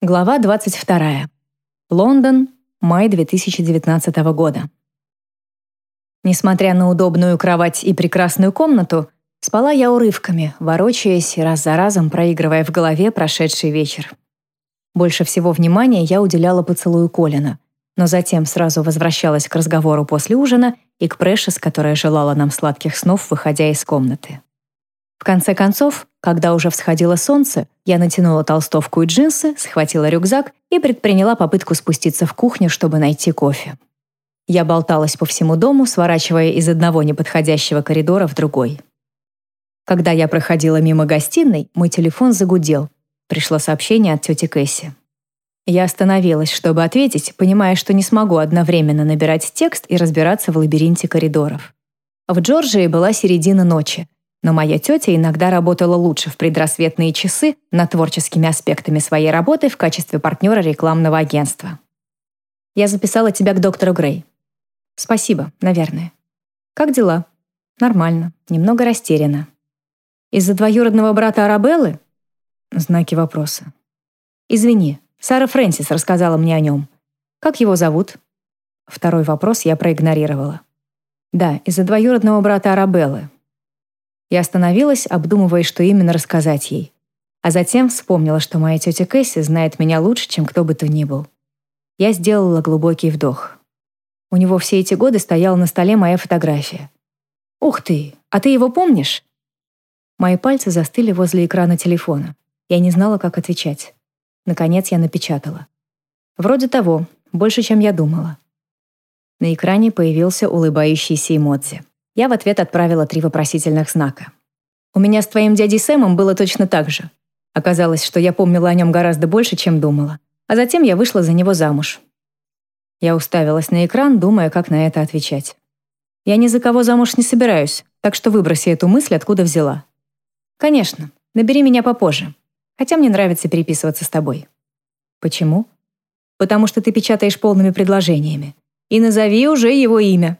Глава 22. Лондон, май 2019 года. Несмотря на удобную кровать и прекрасную комнату, спала я урывками, ворочаясь раз за разом проигрывая в голове прошедший вечер. Больше всего внимания я уделяла поцелую Колина, но затем сразу возвращалась к разговору после ужина и к Прэшес, которая желала нам сладких снов, выходя из комнаты. В конце концов, когда уже всходило солнце, я натянула толстовку и джинсы, схватила рюкзак и предприняла попытку спуститься в кухню, чтобы найти кофе. Я болталась по всему дому, сворачивая из одного неподходящего коридора в другой. Когда я проходила мимо гостиной, мой телефон загудел. Пришло сообщение от тети Кэсси. Я остановилась, чтобы ответить, понимая, что не смогу одновременно набирать текст и разбираться в лабиринте коридоров. В Джорджии была середина ночи, но моя тетя иногда работала лучше в предрассветные часы над творческими аспектами своей работы в качестве партнера рекламного агентства. Я записала тебя к доктору Грей. Спасибо, наверное. Как дела? Нормально, немного растеряна. Из-за двоюродного брата Арабеллы? Знаки вопроса. Извини, Сара Фрэнсис рассказала мне о нем. Как его зовут? Второй вопрос я проигнорировала. Да, из-за двоюродного брата Арабеллы, я остановилась, обдумывая, что именно рассказать ей. А затем вспомнила, что моя тетя Кэсси знает меня лучше, чем кто бы то ни был. Я сделала глубокий вдох. У него все эти годы стояла на столе моя фотография. «Ух ты! А ты его помнишь?» Мои пальцы застыли возле экрана телефона. Я не знала, как отвечать. Наконец я напечатала. «Вроде того, больше, чем я думала». На экране появился улыбающийся эмодзи. Я в ответ отправила три вопросительных знака. У меня с твоим дядей Сэмом было точно так же. Оказалось, что я помнила о нем гораздо больше, чем думала. А затем я вышла за него замуж. Я уставилась на экран, думая, как на это отвечать. Я ни за кого замуж не собираюсь, так что выброси эту мысль, откуда взяла. Конечно, набери меня попозже. Хотя мне нравится переписываться с тобой. Почему? Потому что ты печатаешь полными предложениями. И назови уже его имя.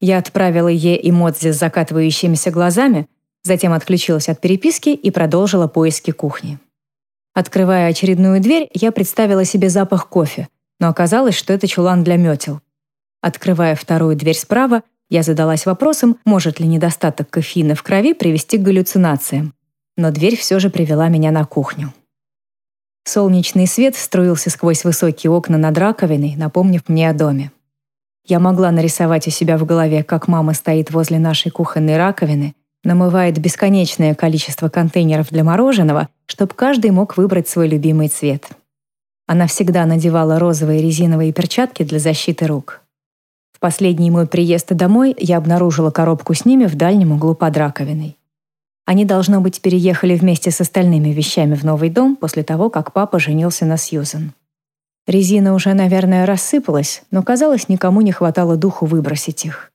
Я отправила ей эмодзи с закатывающимися глазами, затем отключилась от переписки и продолжила поиски кухни. Открывая очередную дверь, я представила себе запах кофе, но оказалось, что это чулан для метел. Открывая вторую дверь справа, я задалась вопросом, может ли недостаток кофеина в крови привести к галлюцинациям. Но дверь все же привела меня на кухню. Солнечный свет струился сквозь высокие окна над раковиной, напомнив мне о доме. Я могла нарисовать у себя в голове, как мама стоит возле нашей кухонной раковины, намывает бесконечное количество контейнеров для мороженого, чтобы каждый мог выбрать свой любимый цвет. Она всегда надевала розовые резиновые перчатки для защиты рук. В последний мой приезд домой я обнаружила коробку с ними в дальнем углу под раковиной. Они, должно быть, переехали вместе с остальными вещами в новый дом после того, как папа женился на Сьюзен. Резина уже, наверное, рассыпалась, но, казалось, никому не хватало духу выбросить их.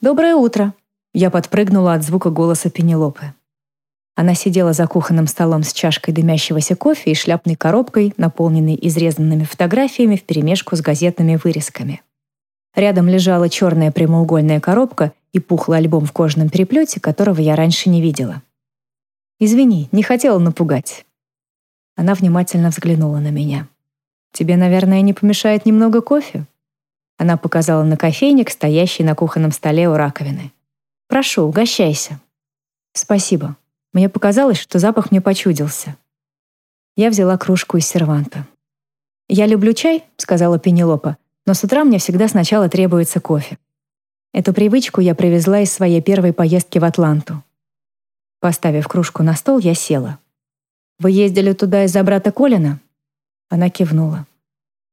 «Доброе утро!» Я подпрыгнула от звука голоса Пенелопы. Она сидела за кухонным столом с чашкой дымящегося кофе и шляпной коробкой, наполненной изрезанными фотографиями вперемешку с газетными вырезками. Рядом лежала черная прямоугольная коробка и пухлый альбом в кожаном переплете, которого я раньше не видела. «Извини, не хотела напугать». Она внимательно взглянула на меня. Тебе, наверное, не помешает немного кофе?» Она показала на кофейник, стоящий на кухонном столе у раковины. «Прошу, угощайся». «Спасибо. Мне показалось, что запах мне почудился». Я взяла кружку из серванта. «Я люблю чай», — сказала Пенелопа, «но с утра мне всегда сначала требуется кофе. Эту привычку я привезла из своей первой поездки в Атланту». Поставив кружку на стол, я села. «Вы ездили туда из-за брата Колина?» Она кивнула.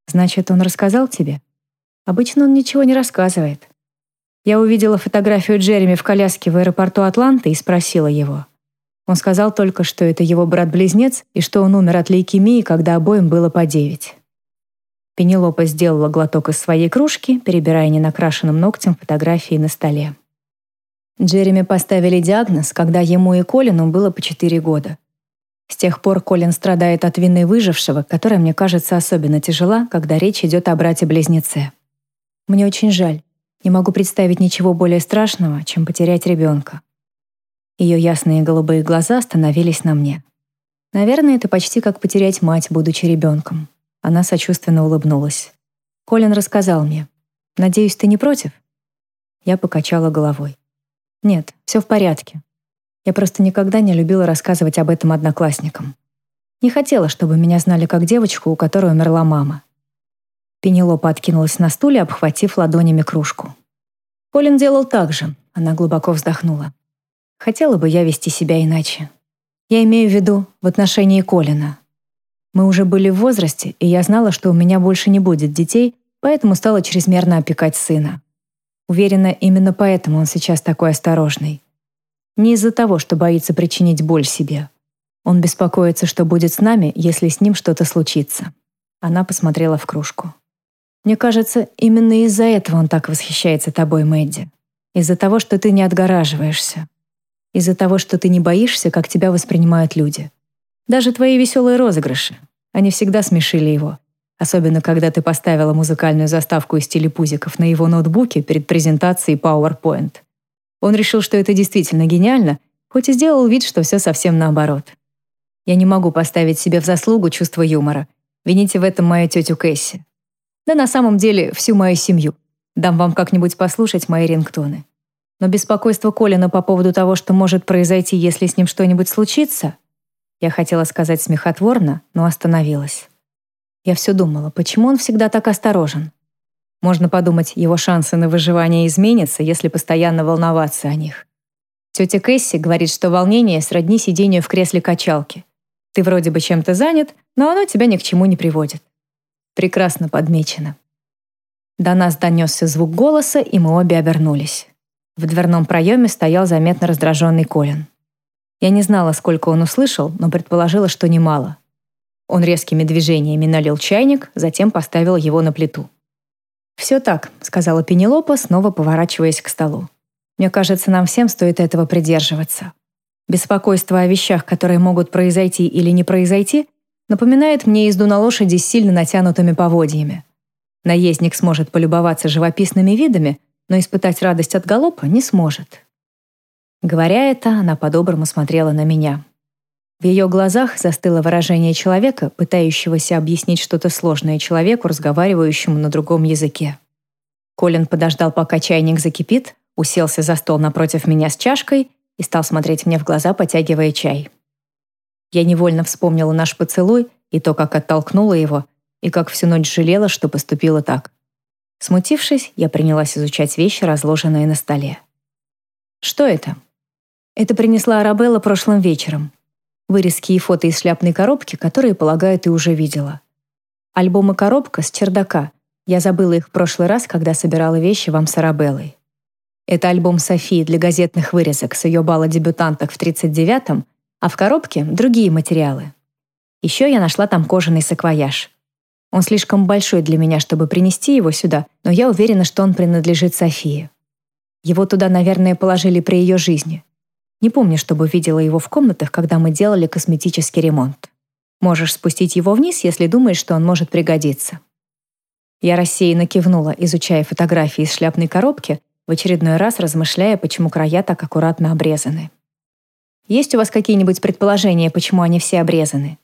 «Значит, он рассказал тебе?» «Обычно он ничего не рассказывает». Я увидела фотографию Джереми в коляске в аэропорту Атланты и спросила его. Он сказал только, что это его брат-близнец и что он умер от лейкемии, когда обоим было по девять. Пенелопа сделала глоток из своей кружки, перебирая ненакрашенным ногтем фотографии на столе. Джереми поставили диагноз, когда ему и Колину было по четыре года. С тех пор Колин страдает от вины выжившего, которая мне кажется особенно тяжела, когда речь идет о брате-близнеце. Мне очень жаль. Не могу представить ничего более страшного, чем потерять ребенка. Ее ясные голубые глаза остановились на мне. Наверное, это почти как потерять мать, будучи ребенком. Она сочувственно улыбнулась. Колин рассказал мне. Надеюсь, ты не против? Я покачала головой. Нет, все в порядке. Я просто никогда не любила рассказывать об этом одноклассникам. Не хотела, чтобы меня знали как девочку, у которой умерла мама. Пенелопа откинулась на стуле, обхватив ладонями кружку. Колин делал так же. Она глубоко вздохнула. Хотела бы я вести себя иначе. Я имею в виду в отношении Колина. Мы уже были в возрасте, и я знала, что у меня больше не будет детей, поэтому стала чрезмерно опекать сына. Уверена, именно поэтому он сейчас такой осторожный. Не из-за того, что боится причинить боль себе. Он беспокоится, что будет с нами, если с ним что-то случится. Она посмотрела в кружку. Мне кажется, именно из-за этого он так восхищается тобой, Мэдди. Из-за того, что ты не отгораживаешься. Из-за того, что ты не боишься, как тебя воспринимают люди. Даже твои веселые розыгрыши. Они всегда смешили его. Особенно, когда ты поставила музыкальную заставку из телепузиков на его ноутбуке перед презентацией PowerPoint. Он решил, что это действительно гениально, хоть и сделал вид, что все совсем наоборот. Я не могу поставить себе в заслугу чувство юмора. Вините в этом мою тетю Кэсси. Да на самом деле всю мою семью. Дам вам как-нибудь послушать мои рингтоны. Но беспокойство Колина по поводу того, что может произойти, если с ним что-нибудь случится, я хотела сказать смехотворно, но остановилась. Я все думала, почему он всегда так осторожен? Можно подумать, его шансы на выживание изменятся, если постоянно волноваться о них. Тетя Кэсси говорит, что волнение сродни сидению в кресле качалки. Ты вроде бы чем-то занят, но оно тебя ни к чему не приводит. Прекрасно подмечено. До нас донесся звук голоса, и мы обе обернулись. В дверном проеме стоял заметно раздраженный Колин. Я не знала, сколько он услышал, но предположила, что немало. Он резкими движениями налил чайник, затем поставил его на плиту. «Все так», — сказала Пенелопа, снова поворачиваясь к столу. «Мне кажется, нам всем стоит этого придерживаться. Беспокойство о вещах, которые могут произойти или не произойти, напоминает мне езду на лошади с сильно натянутыми поводьями. Наездник сможет полюбоваться живописными видами, но испытать радость от галопа не сможет». Говоря это, она по-доброму смотрела на меня. В ее глазах застыло выражение человека, пытающегося объяснить что-то сложное человеку, разговаривающему на другом языке. Колин подождал, пока чайник закипит, уселся за стол напротив меня с чашкой и стал смотреть мне в глаза, потягивая чай. Я невольно вспомнила наш поцелуй и то, как оттолкнула его, и как всю ночь жалела, что поступила так. Смутившись, я принялась изучать вещи, разложенные на столе. Что это? Это принесла Арабелла прошлым вечером. Вырезки и фото из шляпной коробки, которые, полагаю, ты уже видела. Альбом и коробка с чердака. Я забыла их в прошлый раз, когда собирала вещи вам с Арабеллой. Это альбом Софии для газетных вырезок с ее бала дебютанток в 39-м, а в коробке другие материалы. Еще я нашла там кожаный саквояж. Он слишком большой для меня, чтобы принести его сюда, но я уверена, что он принадлежит Софии. Его туда, наверное, положили при ее жизни. Не помню, чтобы видела его в комнатах, когда мы делали косметический ремонт. Можешь спустить его вниз, если думаешь, что он может пригодиться». Я рассеянно кивнула, изучая фотографии из шляпной коробки, в очередной раз размышляя, почему края так аккуратно обрезаны. «Есть у вас какие-нибудь предположения, почему они все обрезаны?»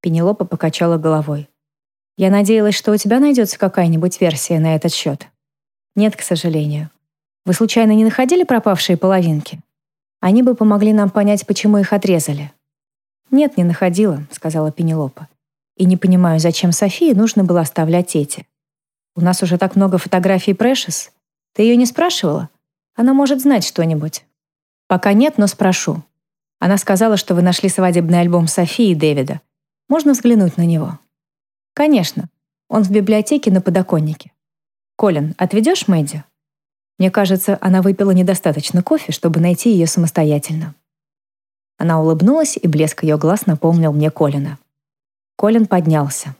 Пенелопа покачала головой. «Я надеялась, что у тебя найдется какая-нибудь версия на этот счет». «Нет, к сожалению. Вы случайно не находили пропавшие половинки?» Они бы помогли нам понять, почему их отрезали. «Нет, не находила», — сказала Пенелопа. «И не понимаю, зачем Софии нужно было оставлять эти. У нас уже так много фотографий Прэшес. Ты ее не спрашивала? Она может знать что-нибудь». «Пока нет, но спрошу. Она сказала, что вы нашли свадебный альбом Софии и Дэвида. Можно взглянуть на него?» «Конечно. Он в библиотеке на подоконнике. Колин, отведешь Мэдди?» Мне кажется, она выпила недостаточно кофе, чтобы найти ее самостоятельно. Она улыбнулась, и блеск ее глаз напомнил мне Колина. Колин поднялся.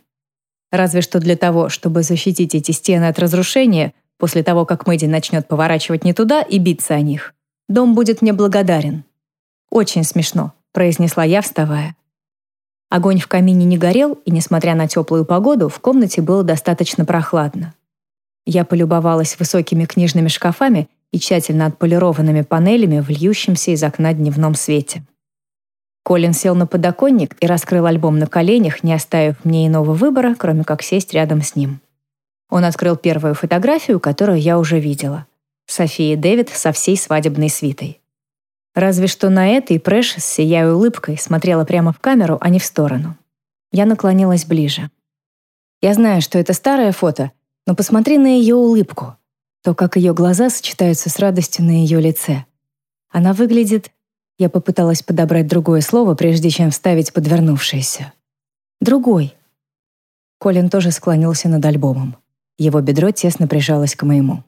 Разве что для того, чтобы защитить эти стены от разрушения, после того, как Мэдди начнет поворачивать не туда и биться о них. Дом будет мне благодарен. Очень смешно, произнесла я, вставая. Огонь в камине не горел, и, несмотря на теплую погоду, в комнате было достаточно прохладно. Я полюбовалась высокими книжными шкафами и тщательно отполированными панелями в льющемся из окна дневном свете. Колин сел на подоконник и раскрыл альбом на коленях, не оставив мне иного выбора, кроме как сесть рядом с ним. Он открыл первую фотографию, которую я уже видела. София Дэвид со всей свадебной свитой. Разве что на этой Прэшес, сияя улыбкой, смотрела прямо в камеру, а не в сторону. Я наклонилась ближе. Я знаю, что это старое фото, но посмотри на ее улыбку. То, как ее глаза сочетаются с радостью на ее лице. Она выглядит я попыталась подобрать другое слово, прежде чем вставить подвернувшееся. «Другой». Колин тоже склонился над альбомом. Его бедро тесно прижалось к моему.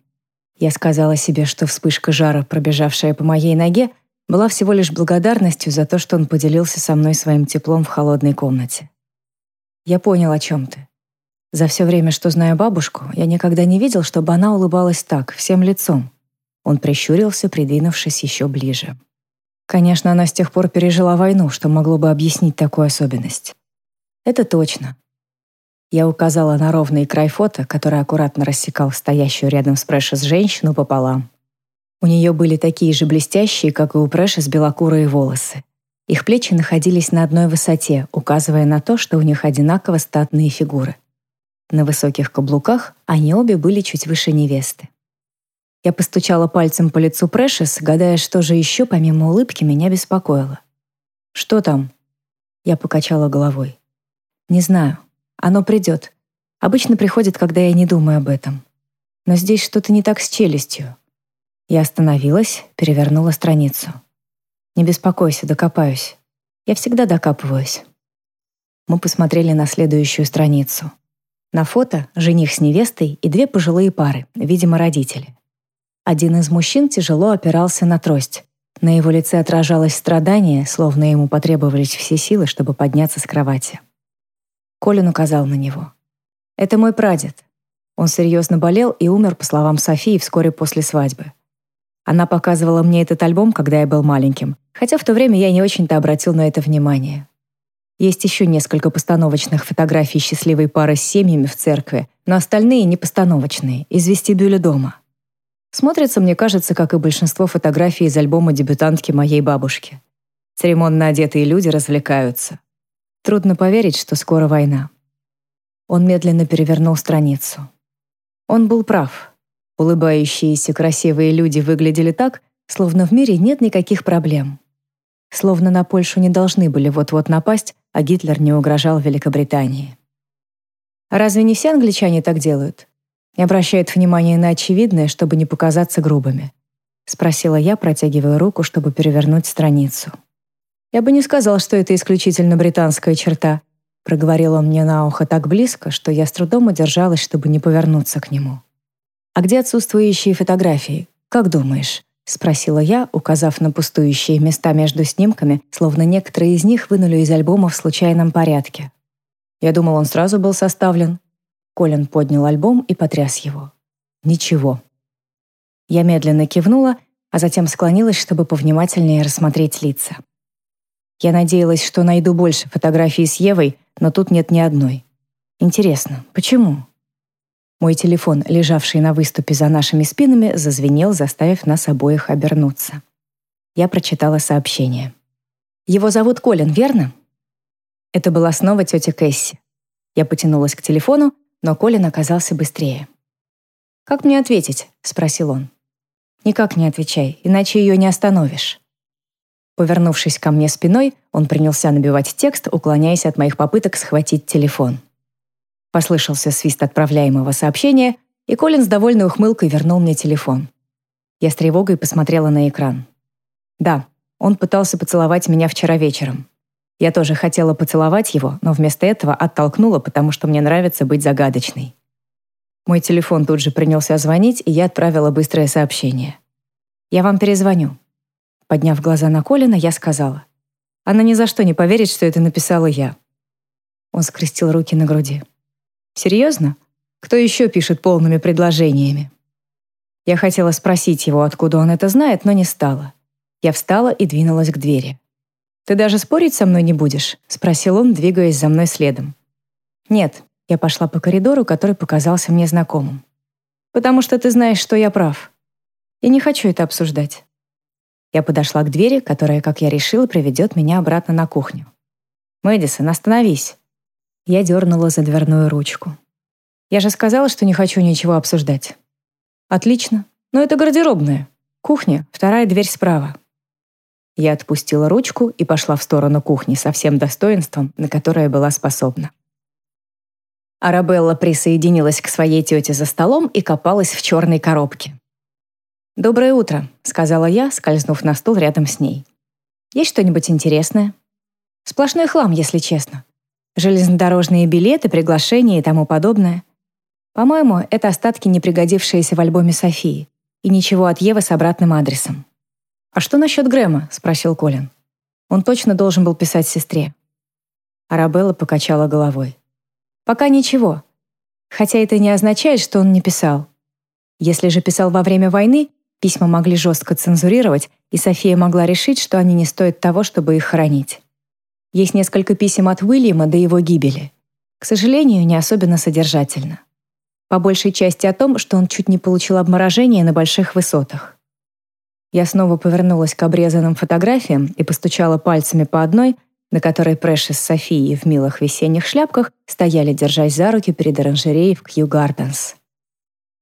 Я сказала себе, что вспышка жара, пробежавшая по моей ноге, была всего лишь благодарностью за то, что он поделился со мной своим теплом в холодной комнате. Я понял, о чем ты. За все время, что знаю бабушку, я никогда не видел, чтобы она улыбалась так, всем лицом. Он прищурился, придвинувшись еще ближе. Конечно, она с тех пор пережила войну, что могло бы объяснить такую особенность. Это точно. Я указала на ровный край фото, который аккуратно рассекал стоящую рядом с Прэшес женщину пополам. У нее были такие же блестящие, как и у Прэшес, белокурые волосы. Их плечи находились на одной высоте, указывая на то, что у них одинаково статные фигуры. На высоких каблуках они обе были чуть выше невесты. Я постучала пальцем по лицу Прэшес, гадая, что же еще помимо улыбки меня беспокоило. «Что там?» Я покачала головой. «Не знаю. Оно придет. Обычно приходит, когда я не думаю об этом. Но здесь что-то не так с челюстью». Я остановилась, перевернула страницу. «Не беспокойся, докопаюсь. Я всегда докапываюсь». Мы посмотрели на следующую страницу. На фото жених с невестой и две пожилые пары, видимо, родители. Один из мужчин тяжело опирался на трость. На его лице отражалось страдание, словно ему потребовались все силы, чтобы подняться с кровати. Колин указал на него. «Это мой прадед. Он серьезно болел и умер, по словам Софии, вскоре после свадьбы. Она показывала мне этот альбом, когда я был маленьким, хотя в то время я не очень-то обратил на это внимание. Есть еще несколько постановочных фотографий счастливой пары с семьями в церкви, но остальные не постановочные, из вестибюля дома. Смотрится, мне кажется, как и большинство фотографий из альбома дебютантки моей бабушки. Церемонно одетые люди развлекаются. Трудно поверить, что скоро война. Он медленно перевернул страницу. Он был прав. Улыбающиеся красивые люди выглядели так, словно в мире нет никаких проблем. Словно на Польшу не должны были вот-вот напасть, а Гитлер не угрожал Великобритании. Разве не все англичане так делают? и обращает внимание на очевидное, чтобы не показаться грубыми. Спросила я, протягивая руку, чтобы перевернуть страницу. «Я бы не сказал, что это исключительно британская черта», проговорил он мне на ухо так близко, что я с трудом удержалась, чтобы не повернуться к нему. «А где отсутствующие фотографии? Как думаешь?» — спросила я, указав на пустующие места между снимками, словно некоторые из них вынули из альбома в случайном порядке. Я думал, он сразу был составлен, Колин поднял альбом и потряс его. Ничего. Я медленно кивнула, а затем склонилась, чтобы повнимательнее рассмотреть лица. Я надеялась, что найду больше фотографий с Евой, но тут нет ни одной. Интересно, почему? Мой телефон, лежавший на выступе за нашими спинами, зазвенел, заставив нас обоих обернуться. Я прочитала сообщение. «Его зовут Колин, верно?» Это была снова тетя Кэсси. Я потянулась к телефону, но Колин оказался быстрее. «Как мне ответить?» — спросил он. «Никак не отвечай, иначе ее не остановишь». Повернувшись ко мне спиной, он принялся набивать текст, уклоняясь от моих попыток схватить телефон. Послышался свист отправляемого сообщения, и Колин с довольной ухмылкой вернул мне телефон. Я с тревогой посмотрела на экран. Да, он пытался поцеловать меня вчера вечером. Я тоже хотела поцеловать его, но вместо этого оттолкнула, потому что мне нравится быть загадочной. Мой телефон тут же принялся звонить, и я отправила быстрое сообщение. «Я вам перезвоню». Подняв глаза на Колина, я сказала. «Она ни за что не поверит, что это написала я». Он скрестил руки на груди. «Серьезно? Кто еще пишет полными предложениями?» Я хотела спросить его, откуда он это знает, но не стала. Я встала и двинулась к двери. «Ты даже спорить со мной не будешь?» — спросил он, двигаясь за мной следом. «Нет», — я пошла по коридору, который показался мне знакомым. «Потому что ты знаешь, что я прав. Я не хочу это обсуждать». Я подошла к двери, которая, как я решила, приведет меня обратно на кухню. «Мэдисон, остановись!» Я дернула за дверную ручку. «Я же сказала, что не хочу ничего обсуждать». «Отлично. Но это гардеробная. Кухня, вторая дверь справа». Я отпустила ручку и пошла в сторону кухни со всем достоинством, на которое была способна. Арабелла присоединилась к своей тете за столом и копалась в черной коробке. «Доброе утро», — сказала я, скользнув на стул рядом с ней. «Есть что-нибудь интересное?» «Сплошной хлам, если честно. Железнодорожные билеты, приглашения и тому подобное. По-моему, это остатки, не пригодившиеся в альбоме Софии, и ничего от Евы с обратным адресом». «А что насчет Грэма?» — спросил Колин. «Он точно должен был писать сестре». Арабелла покачала головой. «Пока ничего. Хотя это не означает, что он не писал. Если же писал во время войны, письма могли жестко цензурировать, и София могла решить, что они не стоят того, чтобы их хранить. Есть несколько писем от Уильяма до его гибели. К сожалению, не особенно содержательно. По большей части о том, что он чуть не получил обморожение на больших высотах. Я снова повернулась к обрезанным фотографиям и постучала пальцами по одной, на которой Прэшес с Софией в милых весенних шляпках стояли, держась за руки перед оранжереей в Кью Гарденс.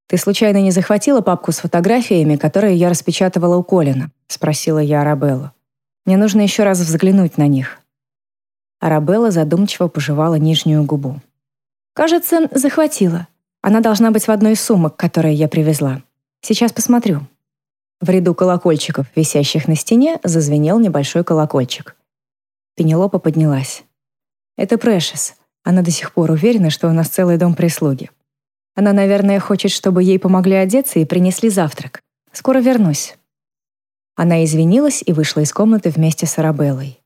«Ты случайно не захватила папку с фотографиями, которые я распечатывала у Колина?» — спросила я Арабеллу. «Мне нужно еще раз взглянуть на них». Арабелла задумчиво пожевала нижнюю губу. «Кажется, захватила. Она должна быть в одной из сумок, которые я привезла. Сейчас посмотрю». В ряду колокольчиков, висящих на стене, зазвенел небольшой колокольчик. Пенелопа поднялась. «Это Прэшес. Она до сих пор уверена, что у нас целый дом прислуги. Она, наверное, хочет, чтобы ей помогли одеться и принесли завтрак. Скоро вернусь». Она извинилась и вышла из комнаты вместе с Арабеллой.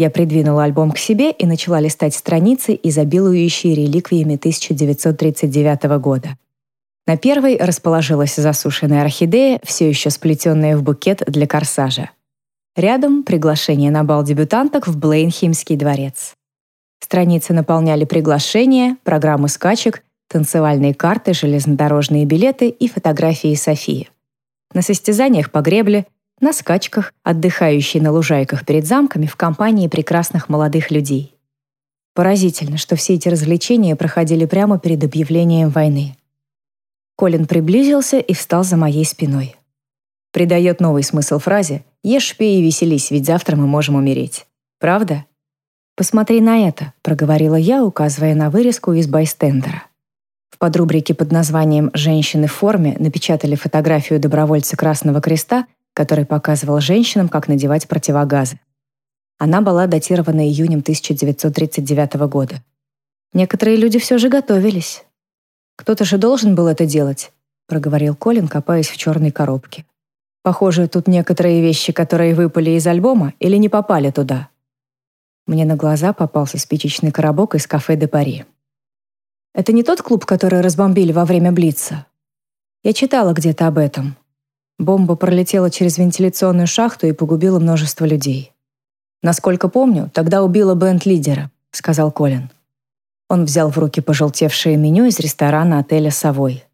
Я придвинула альбом к себе и начала листать страницы, изобилующие реликвиями 1939 года. На первой расположилась засушенная орхидея, все еще сплетенная в букет для корсажа. Рядом приглашение на бал дебютанток в Блейнхимский дворец. Страницы наполняли приглашения, программы скачек, танцевальные карты, железнодорожные билеты и фотографии Софии. На состязаниях по гребле, на скачках, отдыхающие на лужайках перед замками в компании прекрасных молодых людей. Поразительно, что все эти развлечения проходили прямо перед объявлением войны. Колин приблизился и встал за моей спиной. Придает новый смысл фразе «Ешь, пей и веселись, ведь завтра мы можем умереть». Правда? «Посмотри на это», — проговорила я, указывая на вырезку из байстендера. В подрубрике под названием «Женщины в форме» напечатали фотографию добровольца Красного Креста, который показывал женщинам, как надевать противогазы. Она была датирована июнем 1939 года. Некоторые люди все же готовились. «Кто-то же должен был это делать», — проговорил Колин, копаясь в черной коробке. «Похоже, тут некоторые вещи, которые выпали из альбома или не попали туда». Мне на глаза попался спичечный коробок из кафе «Де Пари». «Это не тот клуб, который разбомбили во время Блица?» Я читала где-то об этом. Бомба пролетела через вентиляционную шахту и погубила множество людей. «Насколько помню, тогда убила бенд-лидера», — сказал Колин. Он взял в руки пожелтевшее меню из ресторана отеля «Совой».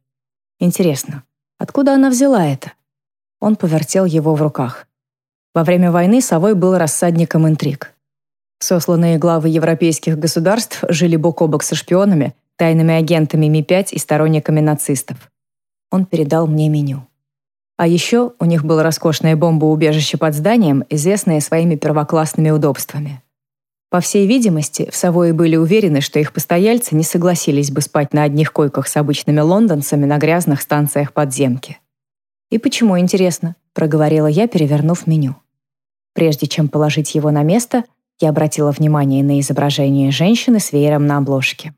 Интересно, откуда она взяла это? Он повертел его в руках. Во время войны Совой был рассадником интриг. Сосланные главы европейских государств жили бок о бок со шпионами, тайными агентами Ми-5 и сторонниками нацистов. Он передал мне меню. А еще у них было роскошное бомбоубежище под зданием, известное своими первоклассными удобствами. По всей видимости, в Савое были уверены, что их постояльцы не согласились бы спать на одних койках с обычными лондонцами на грязных станциях подземки. «И почему, интересно?» — проговорила я, перевернув меню. Прежде чем положить его на место, я обратила внимание на изображение женщины с веером на обложке.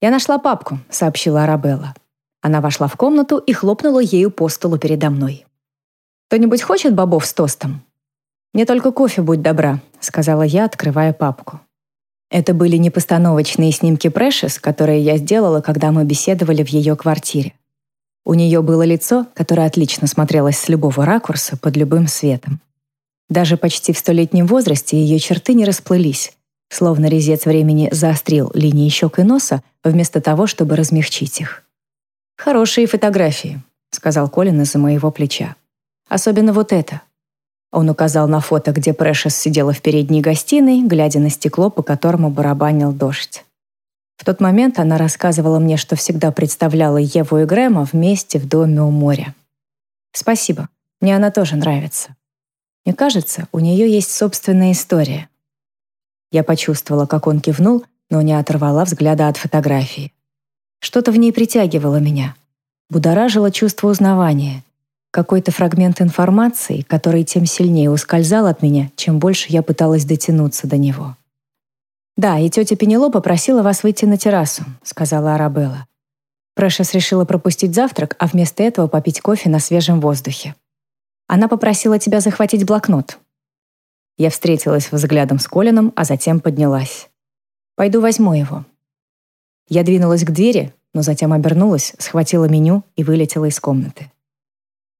«Я нашла папку», — сообщила Арабелла. Она вошла в комнату и хлопнула ею по столу передо мной. «Кто-нибудь хочет бобов с тостом?» «Мне только кофе, будь добра», — сказала я, открывая папку. Это были непостановочные снимки Прэшес, которые я сделала, когда мы беседовали в ее квартире. У нее было лицо, которое отлично смотрелось с любого ракурса под любым светом. Даже почти в столетнем возрасте ее черты не расплылись, словно резец времени заострил линии щек и носа, вместо того, чтобы размягчить их. «Хорошие фотографии», — сказал Колин из-за моего плеча. «Особенно вот это. Он указал на фото, где Прэшес сидела в передней гостиной, глядя на стекло, по которому барабанил дождь. В тот момент она рассказывала мне, что всегда представляла Еву и Грэма вместе в доме у моря. «Спасибо. Мне она тоже нравится. Мне кажется, у нее есть собственная история». Я почувствовала, как он кивнул, но не оторвала взгляда от фотографии. Что-то в ней притягивало меня. Будоражило чувство узнавания. Какой-то фрагмент информации, который тем сильнее ускользал от меня, чем больше я пыталась дотянуться до него. «Да, и тетя Пенело попросила вас выйти на террасу», — сказала Арабелла. Прэшес решила пропустить завтрак, а вместо этого попить кофе на свежем воздухе. Она попросила тебя захватить блокнот. Я встретилась взглядом с Колином, а затем поднялась. «Пойду возьму его». Я двинулась к двери, но затем обернулась, схватила меню и вылетела из комнаты.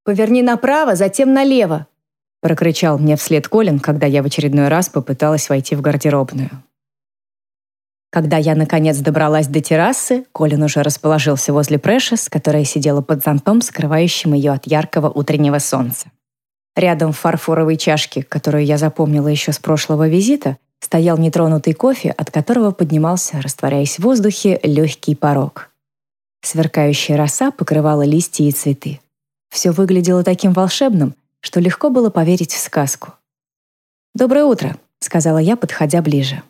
«Поверни направо, затем налево!» прокричал мне вслед Колин, когда я в очередной раз попыталась войти в гардеробную. Когда я, наконец, добралась до террасы, Колин уже расположился возле Прэшес, которая сидела под зонтом, скрывающим ее от яркого утреннего солнца. Рядом в фарфоровой чашке, которую я запомнила еще с прошлого визита, стоял нетронутый кофе, от которого поднимался, растворяясь в воздухе, легкий порог. Сверкающая роса покрывала листья и цветы. Все выглядело таким волшебным, что легко было поверить в сказку. «Доброе утро», — сказала я, подходя ближе.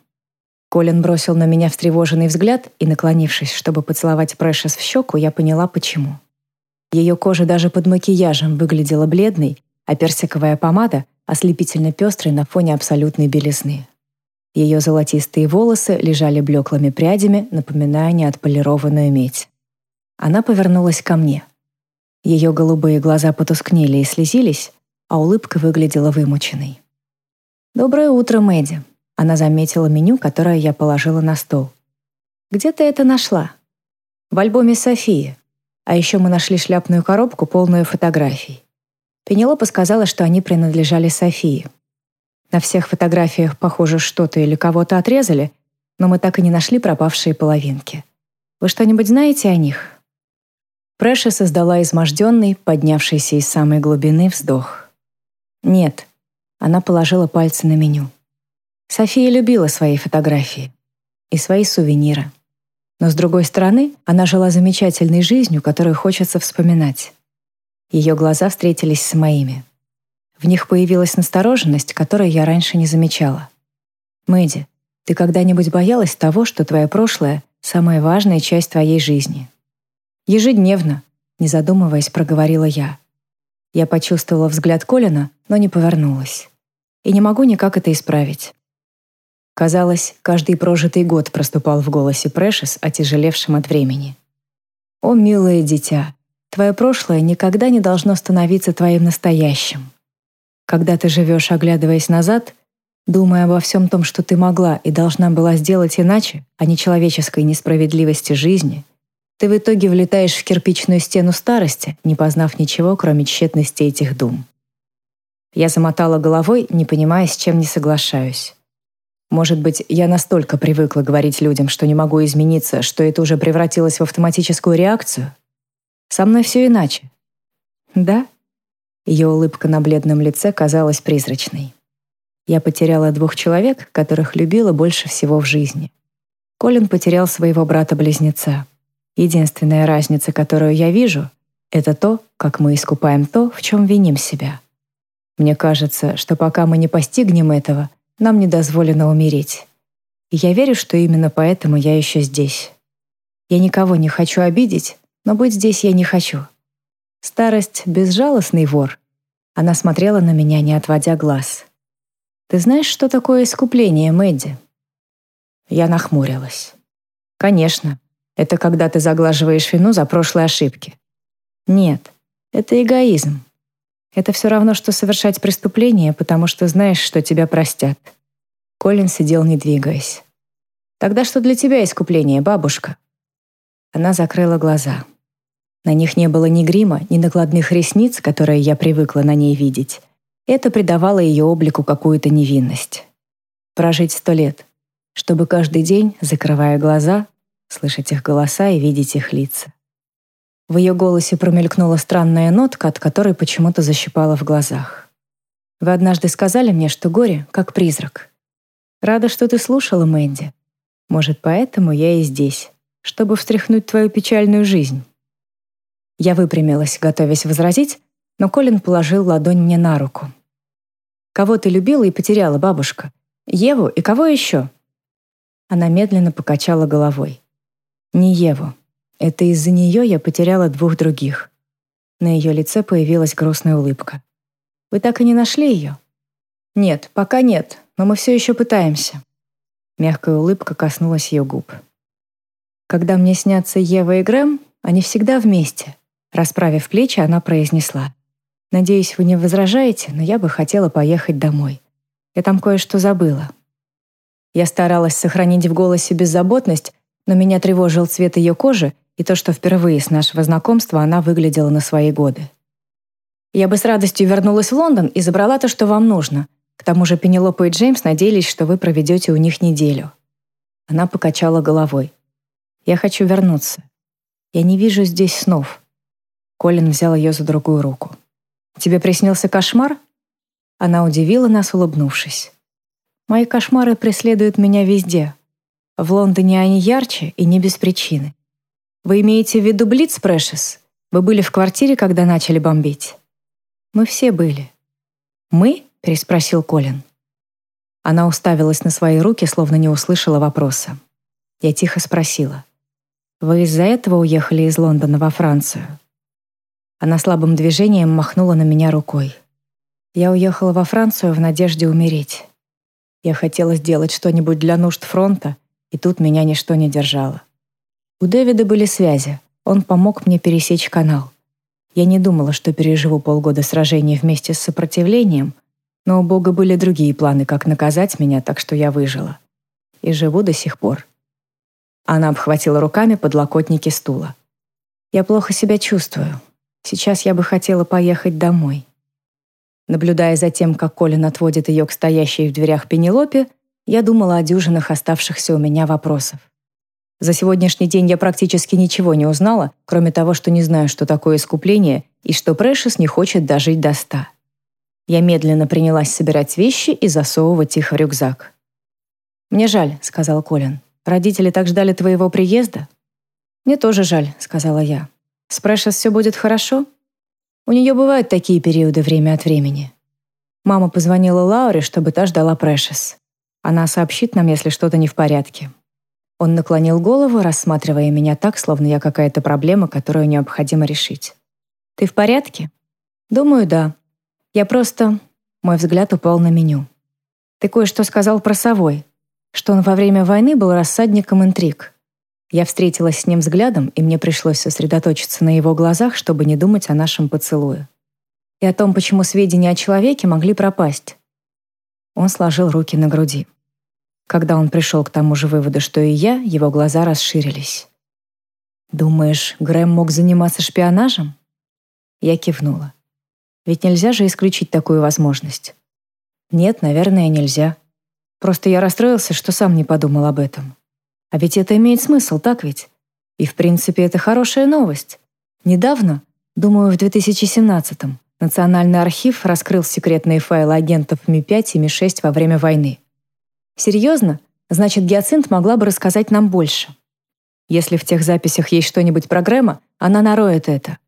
Колин бросил на меня встревоженный взгляд, и, наклонившись, чтобы поцеловать Прэшес в щеку, я поняла, почему. Ее кожа даже под макияжем выглядела бледной, а персиковая помада — ослепительно пестрой на фоне абсолютной белизны. Ее золотистые волосы лежали блеклыми прядями, напоминая неотполированную медь. Она повернулась ко мне. Ее голубые глаза потускнели и слезились, а улыбка выглядела вымученной. «Доброе утро, Мэдди», она заметила меню, которое я положила на стол. «Где ты это нашла?» «В альбоме Софии. А еще мы нашли шляпную коробку, полную фотографий. Пенелопа сказала, что они принадлежали Софии. На всех фотографиях, похоже, что-то или кого-то отрезали, но мы так и не нашли пропавшие половинки. Вы что-нибудь знаете о них?» Прэша создала изможденный, поднявшийся из самой глубины вздох. «Нет». Она положила пальцы на меню. София любила свои фотографии и свои сувениры. Но, с другой стороны, она жила замечательной жизнью, которую хочется вспоминать. Ее глаза встретились с моими. В них появилась настороженность, которую я раньше не замечала. «Мэдди, ты когда-нибудь боялась того, что твое прошлое — самая важная часть твоей жизни?» «Ежедневно», — не задумываясь, проговорила я. Я почувствовала взгляд Колина, но не повернулась. И не могу никак это исправить. Казалось, каждый прожитый год проступал в голосе Прэшес, отяжелевшем от времени. «О, милое дитя, твое прошлое никогда не должно становиться твоим настоящим. Когда ты живешь, оглядываясь назад, думая обо всем том, что ты могла и должна была сделать иначе, а не человеческой несправедливости жизни, ты в итоге влетаешь в кирпичную стену старости, не познав ничего, кроме тщетности этих дум». Я замотала головой, не понимая, с чем не соглашаюсь. Может быть, я настолько привыкла говорить людям, что не могу измениться, что это уже превратилось в автоматическую реакцию? Со мной все иначе. Да? Ее улыбка на бледном лице казалась призрачной. Я потеряла двух человек, которых любила больше всего в жизни. Колин потерял своего брата-близнеца. Единственная разница, которую я вижу, это то, как мы искупаем то, в чем виним себя. Мне кажется, что пока мы не постигнем этого, нам не дозволено умереть. И я верю, что именно поэтому я еще здесь. Я никого не хочу обидеть, но быть здесь я не хочу. Старость — безжалостный вор. Она смотрела на меня, не отводя глаз. «Ты знаешь, что такое искупление, Мэдди?» Я нахмурилась. «Конечно. Это когда ты заглаживаешь вину за прошлые ошибки». «Нет, это эгоизм. Это все равно, что совершать преступление, потому что знаешь, что тебя простят. Колин сидел, не двигаясь. «Тогда что для тебя искупление, бабушка?» Она закрыла глаза. На них не было ни грима, ни накладных ресниц, которые я привыкла на ней видеть. Это придавало ее облику какую-то невинность. Прожить сто лет, чтобы каждый день, закрывая глаза, слышать их голоса и видеть их лица. В ее голосе промелькнула странная нотка, от которой почему-то защипала в глазах. Вы однажды сказали мне, что горе как призрак. Рада, что ты слушала, Мэнди. Может, поэтому я и здесь, чтобы встряхнуть твою печальную жизнь. Я выпрямилась, готовясь возразить, но Колин положил ладонь мне на руку. «Кого ты любила и потеряла, бабушка? Еву и кого еще?» Она медленно покачала головой. «Не Еву. Это из-за нее я потеряла двух других». На ее лице появилась грустная улыбка. «Вы так и не нашли ее?» «Нет, пока нет, но мы все еще пытаемся». Мягкая улыбка коснулась ее губ. «Когда мне снятся Ева и Грэм, они всегда вместе», Расправив плечи, она произнесла. «Надеюсь, вы не возражаете, но я бы хотела поехать домой. Я там кое-что забыла». Я старалась сохранить в голосе беззаботность, но меня тревожил цвет ее кожи и то, что впервые с нашего знакомства она выглядела на свои годы. Я бы с радостью вернулась в Лондон и забрала то, что вам нужно. К тому же Пенелопа и Джеймс надеялись, что вы проведете у них неделю. Она покачала головой. Я хочу вернуться. Я не вижу здесь снов. Колин взял ее за другую руку. «Тебе приснился кошмар?» Она удивила нас, улыбнувшись. «Мои кошмары преследуют меня везде. В Лондоне они ярче и не без причины. Вы имеете в виду Блиц, Прэшес? Вы были в квартире, когда начали бомбить?» «Мы все были». «Мы?» — переспросил Колин. Она уставилась на свои руки, словно не услышала вопроса. Я тихо спросила. «Вы из-за этого уехали из Лондона во Францию?» Она слабым движением махнула на меня рукой. Я уехала во Францию в надежде умереть. Я хотела сделать что-нибудь для нужд фронта, и тут меня ничто не держало. У Дэвида были связи. Он помог мне пересечь канал. Я не думала, что переживу полгода сражений вместе с сопротивлением, но у Бога были другие планы, как наказать меня, так что я выжила. И живу до сих пор. Она обхватила руками подлокотники стула. Я плохо себя чувствую. Сейчас я бы хотела поехать домой. Наблюдая за тем, как Колин отводит ее к стоящей в дверях Пенелопе, я думала о дюжинах оставшихся у меня вопросов. За сегодняшний день я практически ничего не узнала, кроме того, что не знаю, что такое искупление, и что Прэшес не хочет дожить до ста. Я медленно принялась собирать вещи и засовывать их в рюкзак. «Мне жаль», — сказал Колин. «Родители так ждали твоего приезда?» «Мне тоже жаль», — сказала я. С Прэшес все будет хорошо? У нее бывают такие периоды время от времени. Мама позвонила Лауре, чтобы та ждала Прэшес. Она сообщит нам, если что-то не в порядке. Он наклонил голову, рассматривая меня так, словно я какая-то проблема, которую необходимо решить. «Ты в порядке?» «Думаю, да. Я просто...» Мой взгляд упал на меню. «Ты кое-что сказал про Совой, что он во время войны был рассадником интриг. Я встретилась с ним взглядом, и мне пришлось сосредоточиться на его глазах, чтобы не думать о нашем поцелуе. И о том, почему сведения о человеке могли пропасть. Он сложил руки на груди. Когда он пришел к тому же выводу, что и я, его глаза расширились. «Думаешь, Грэм мог заниматься шпионажем?» Я кивнула. «Ведь нельзя же исключить такую возможность». «Нет, наверное, нельзя. Просто я расстроился, что сам не подумал об этом». А ведь это имеет смысл, так ведь? И в принципе это хорошая новость. Недавно, думаю, в 2017-м, Национальный архив раскрыл секретные файлы агентов Ми-5 и Ми-6 во время войны. Серьезно? Значит, Гиацинт могла бы рассказать нам больше. Если в тех записях есть что-нибудь про Грэма, она нароет это.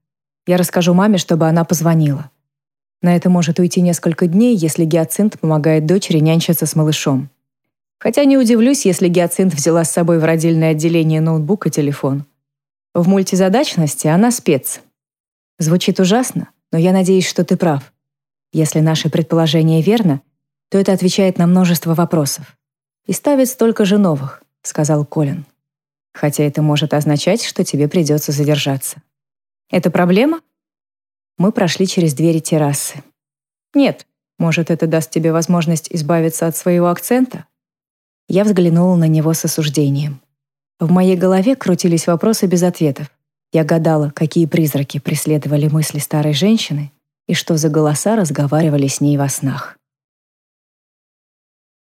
Я расскажу маме, чтобы она позвонила. На это может уйти несколько дней, если Гиацинт помогает дочери нянчиться с малышом. Хотя не удивлюсь, если Гиацинт взяла с собой в родильное отделение ноутбук и телефон. В мультизадачности она спец. Звучит ужасно, но я надеюсь, что ты прав. Если наше предположение верно, то это отвечает на множество вопросов. И ставит столько же новых, сказал Колин. Хотя это может означать, что тебе придется задержаться. Это проблема? Мы прошли через двери террасы. Нет, может, это даст тебе возможность избавиться от своего акцента? Я взглянула на него с осуждением. В моей голове крутились вопросы без ответов. Я гадала, какие призраки преследовали мысли старой женщины и что за голоса разговаривали с ней во снах.